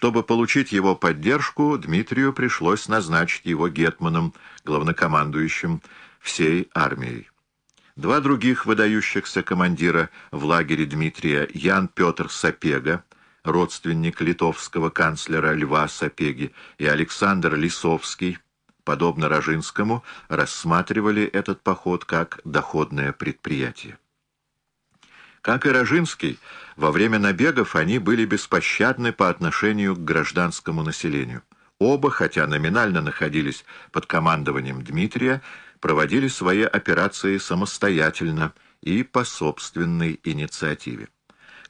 Чтобы получить его поддержку, Дмитрию пришлось назначить его гетманом, главнокомандующим всей армией. Два других выдающихся командира в лагере Дмитрия, Ян Петр Сапега, родственник литовского канцлера Льва Сапеги, и Александр Лисовский, подобно Рожинскому, рассматривали этот поход как доходное предприятие. Как и Рожинский, во время набегов они были беспощадны по отношению к гражданскому населению. Оба, хотя номинально находились под командованием Дмитрия, проводили свои операции самостоятельно и по собственной инициативе.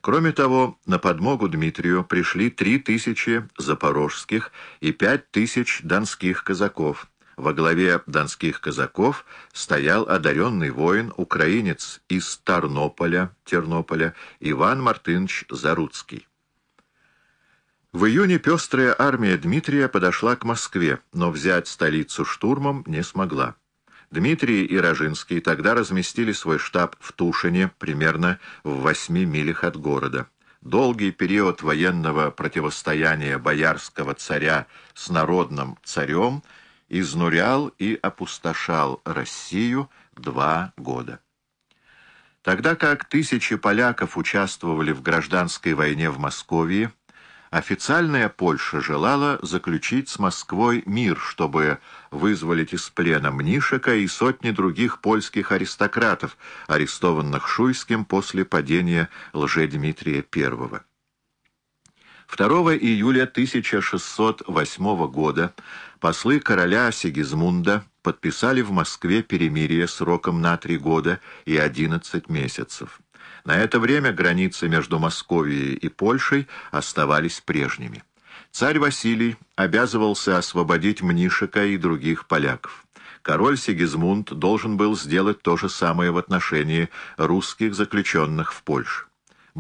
Кроме того, на подмогу Дмитрию пришли три тысячи запорожских и пять тысяч донских казаков. Во главе донских казаков стоял одаренный воин, украинец из Тарнополя, Тернополя, Иван Мартынович Заруцкий. В июне пестрая армия Дмитрия подошла к Москве, но взять столицу штурмом не смогла. Дмитрий и Рожинский тогда разместили свой штаб в Тушине, примерно в восьми милях от города. Долгий период военного противостояния боярского царя с народным царем изнурял и опустошал Россию два года. Тогда как тысячи поляков участвовали в гражданской войне в Москве, Официальная Польша желала заключить с Москвой мир, чтобы вызволить из плена Мнишека и сотни других польских аристократов, арестованных Шуйским после падения Лжедмитрия I. 2 июля 1608 года послы короля Сигизмунда подписали в Москве перемирие сроком на три года и 11 месяцев. На это время границы между Московией и Польшей оставались прежними. Царь Василий обязывался освободить Мнишека и других поляков. Король Сигизмунд должен был сделать то же самое в отношении русских заключенных в Польше.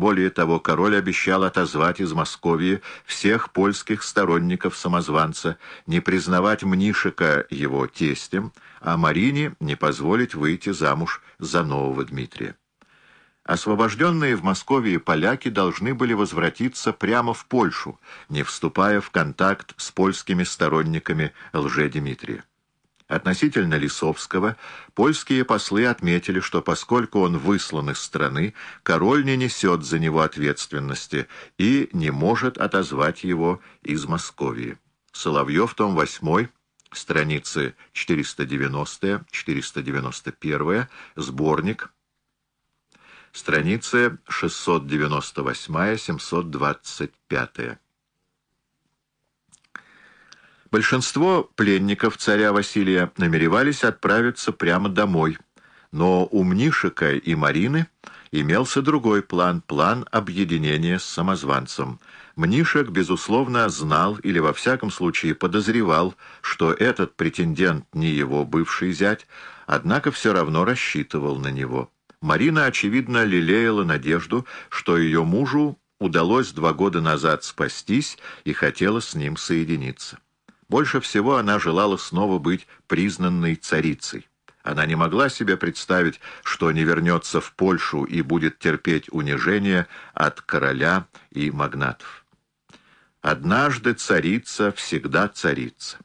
Более того, король обещал отозвать из Московии всех польских сторонников самозванца, не признавать Мнишека его тестем, а Марине не позволить выйти замуж за нового Дмитрия. Освобожденные в Москве поляки должны были возвратиться прямо в Польшу, не вступая в контакт с польскими сторонниками лже-Дмитрия. Относительно Лисовского, польские послы отметили, что поскольку он выслан из страны, король не несет за него ответственности и не может отозвать его из Московии. Соловьев, том 8, страницы 490-491, сборник страницы 698-725. Большинство пленников царя Василия намеревались отправиться прямо домой, но у Мнишика и Марины имелся другой план, план объединения с самозванцем. Мнишек, безусловно, знал или во всяком случае подозревал, что этот претендент не его бывший зять, однако все равно рассчитывал на него. Марина, очевидно, лелеяла надежду, что ее мужу удалось два года назад спастись и хотела с ним соединиться. Больше всего она желала снова быть признанной царицей. Она не могла себе представить, что не вернется в Польшу и будет терпеть унижение от короля и магнатов. Однажды царица всегда царица.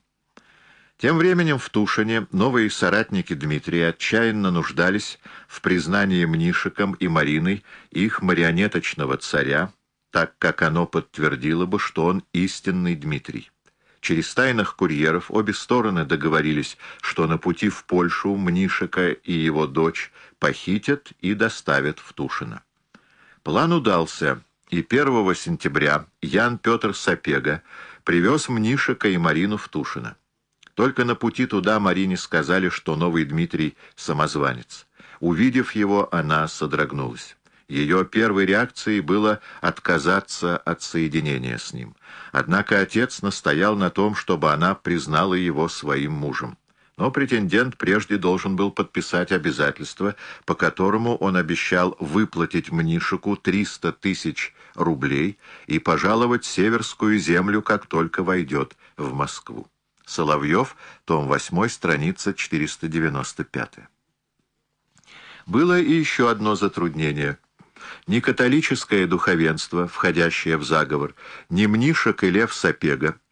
Тем временем в Тушине новые соратники Дмитрия отчаянно нуждались в признании Мнишиком и Мариной их марионеточного царя, так как оно подтвердило бы, что он истинный Дмитрий. Через тайных курьеров обе стороны договорились, что на пути в Польшу Мнишика и его дочь похитят и доставят в Тушино. План удался, и 1 сентября Ян Петр Сапега привез Мнишика и Марину в Тушино. Только на пути туда Марине сказали, что новый Дмитрий — самозванец. Увидев его, она содрогнулась. Ее первой реакцией было отказаться от соединения с ним. Однако отец настоял на том, чтобы она признала его своим мужем. Но претендент прежде должен был подписать обязательство, по которому он обещал выплатить Мнишику 300 тысяч рублей и пожаловать Северскую землю, как только войдет в Москву. Соловьев, том 8, страница 495. Было и еще одно затруднение. Ни католическое духовенство, входящее в заговор, ни Мнишек и Лев Сапега,